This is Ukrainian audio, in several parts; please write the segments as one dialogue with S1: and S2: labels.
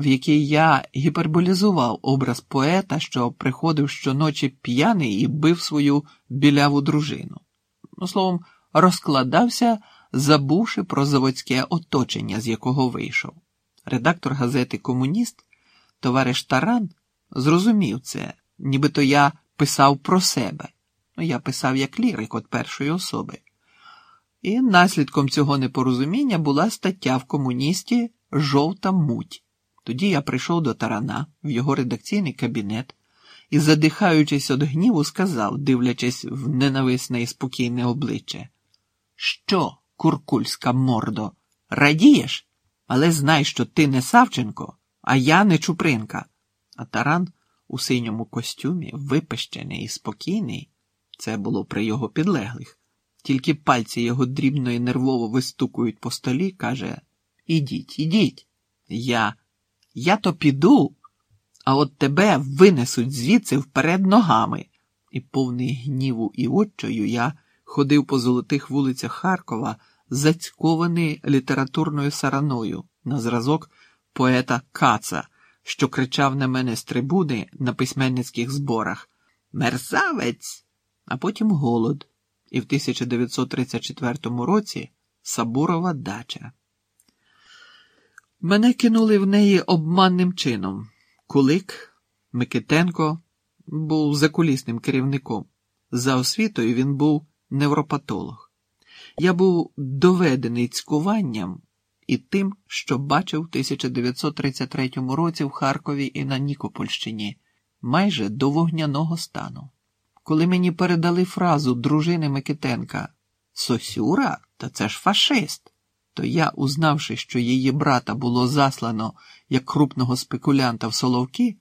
S1: в якій я гіперболізував образ поета, що приходив щоночі п'яний і бив свою біляву дружину. Ну, словом, розкладався, забувши про заводське оточення, з якого вийшов. Редактор газети Комуніст, товариш Таран, зрозумів це, нібито я писав про себе. Ну, я писав як лірик від першої особи. І наслідком цього непорозуміння була стаття в комуністі Жовта муть. Тоді я прийшов до Тарана в його редакційний кабінет і, задихаючись від гніву, сказав, дивлячись в ненависне і спокійне обличчя: Що, куркульська мордо, радієш? Але знай, що ти не Савченко, а я не Чупринка. А таран у синьому костюмі, випещений і спокійний, це було при його підлеглих. Тільки пальці його дрібно і нервово вистукують по столі, каже: Ідіть, ідіть. Я. Я то піду, а от тебе винесуть звідси вперед ногами. І повний гніву і отчою я ходив по золотих вулицях Харкова, зацькований літературною сараною на зразок поета Каца, що кричав на мене з трибуни на письменницьких зборах Мерзавець! А потім голод. І в 1934 році Сабурова дача. Мене кинули в неї обманним чином. Кулик Микитенко був закулісним керівником. За освітою він був невропатолог. Я був доведений цькуванням і тим, що бачив в 1933 році в Харкові і на Нікопольщині, майже до вогняного стану. Коли мені передали фразу дружини Микитенка Сосюра, та це ж фашист то я, узнавши, що її брата було заслано як крупного спекулянта в Соловки,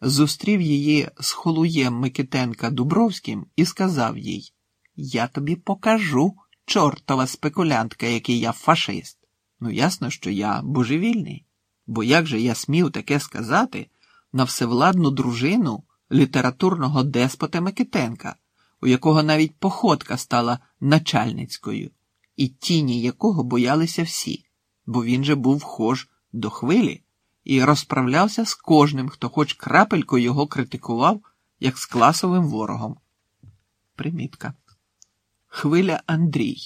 S1: зустрів її з холуєм Микитенка Дубровським і сказав їй: Я тобі покажу, чортова спекулянтка, який я фашист. Ну, ясно, що я божевільний, бо як же я смів таке сказати на всевладну дружину літературного деспота Микитенка, у якого навіть походка стала начальницькою і тіні якого боялися всі, бо він же був вхож до хвилі і розправлявся з кожним, хто хоч крапелько його критикував, як з класовим ворогом. Примітка. Хвиля Андрій,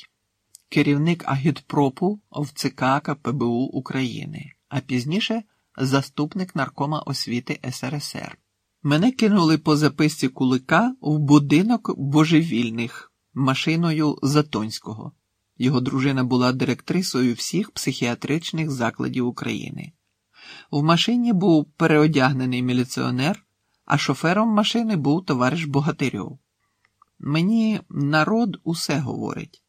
S1: керівник агітпропу в ЦК КПБУ України, а пізніше заступник наркома освіти СРСР. Мене кинули по записці кулика в будинок божевільних машиною Затонського. Його дружина була директрисою всіх психіатричних закладів України. В машині був переодягнений міліціонер, а шофером машини був товариш Богатирьов. Мені народ усе говорить.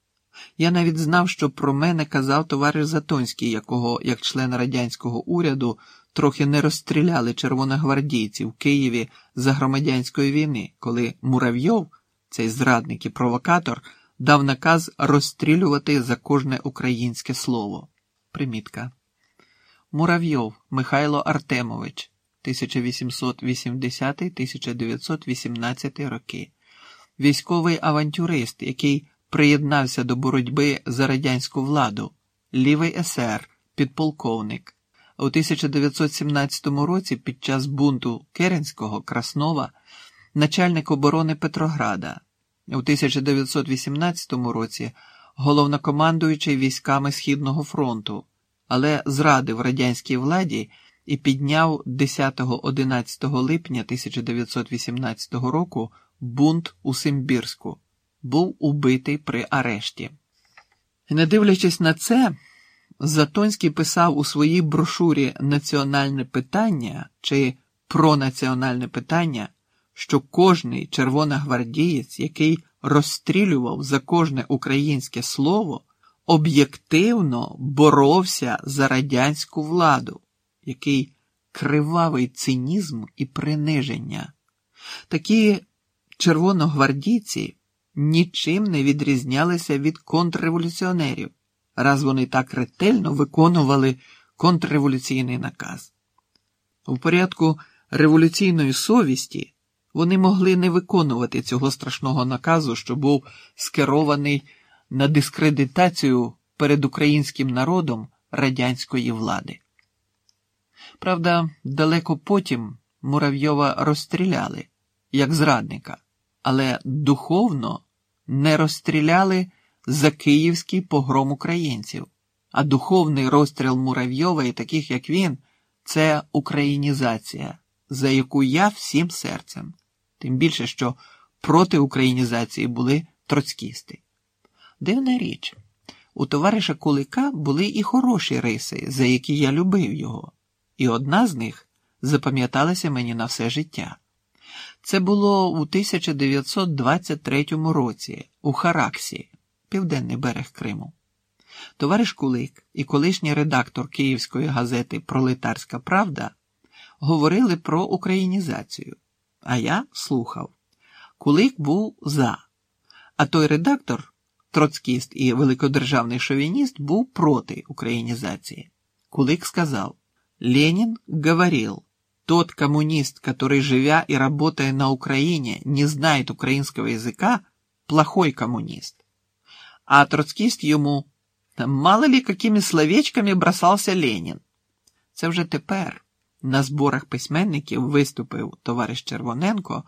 S1: Я навіть знав, що про мене казав товариш Затонський, якого, як член радянського уряду, трохи не розстріляли червоногвардійці в Києві за громадянської війни, коли Муравйов, цей зрадник і провокатор, дав наказ розстрілювати за кожне українське слово. Примітка. Муравйов Михайло Артемович, 1880-1918 роки, військовий авантюрист, який приєднався до боротьби за радянську владу, лівий СР, підполковник. У 1917 році під час бунту Керенського Краснова, начальник оборони Петрограда. У 1918 році головнокомандуючий військами Східного фронту, але зрадив радянській владі і підняв 10-11 липня 1918 року бунт у Симбірську, був убитий при арешті. Не дивлячись на це, Затонський писав у своїй брошурі Національне питання чи про національне питання що кожний червоногвардієць, який розстрілював за кожне українське слово, об'єктивно боровся за радянську владу, який кривавий цинізм і приниження. Такі червоногвардійці нічим не відрізнялися від контрреволюціонерів, раз вони так ретельно виконували контрреволюційний наказ. У порядку революційної совісті вони могли не виконувати цього страшного наказу, що був скерований на дискредитацію перед українським народом радянської влади. Правда, далеко потім Муравйова розстріляли, як зрадника, але духовно не розстріляли за київський погром українців, а духовний розстріл Муравйова і таких, як він, це українізація, за яку я всім серцем. Тим більше, що проти українізації були троцкісти. Дивна річ, у товариша Кулика були і хороші риси, за які я любив його, і одна з них запам'яталася мені на все життя. Це було у 1923 році у Хараксі, південний берег Криму. Товариш Кулик і колишній редактор Київської газети Пролетарська Правда говорили про українізацію, а я слухав. Кулик був за, а той редактор, троцкіст і великодержавний шовініст, був проти українізації. Кулик сказав: Ленін говорив, тот коммунист, который, живя и работая на Украине, не знает украинского языка, плохой коммунист. А троцкіст йому, мало ли какими словечками бросався Ленін. Це вже тепер На зборах письменників виступив товариш Червоненко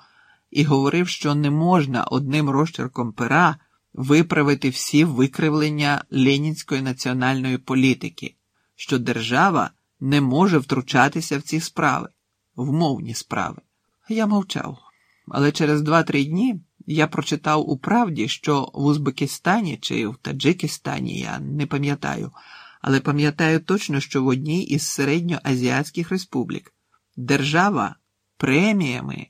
S1: і говорив, що не можна одним розчерком пера виправити всі викривлення ленінської національної політики, що держава не може втручатися в ці справи, в мовні справи. Я мовчав, але через два-три дні я прочитав у правді, що в Узбекистані чи в Таджикистані, я не пам'ятаю, але пам'ятаю точно, що в одній із середньоазіатських республік держава преміями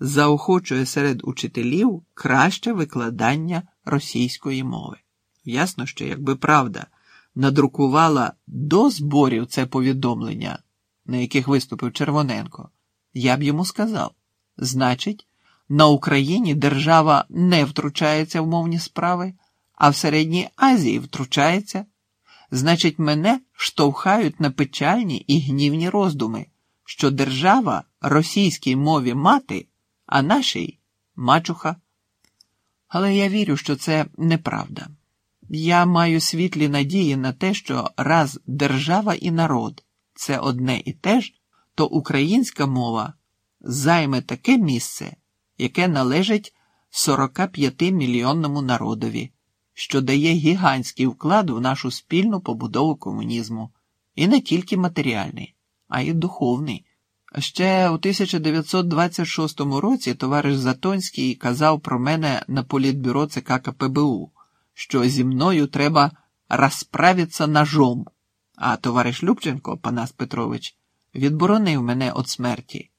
S1: заохочує серед учителів краще викладання російської мови. Ясно, що якби правда надрукувала до зборів це повідомлення, на яких виступив Червоненко, я б йому сказав: значить, на Україні держава не втручається в мовні справи, а в Середній Азії втручається. Значить, мене штовхають на печальні і гнівні роздуми, що держава російській мові мати, а нашій мачуха. Але я вірю, що це неправда. Я маю світлі надії на те, що раз держава і народ це одне і те ж, то українська мова займе таке місце, яке належить 45 мільйонному народові, що дає гігантський вклад в нашу спільну побудову комунізму, і не тільки матеріальний, а й духовний. Ще у 1926 році товариш Затонський казав про мене на політбюро ЦК КПБУ, що зі мною треба розправитися ножом, а товариш Любченко, Панас Петрович, відборонив мене від смерті.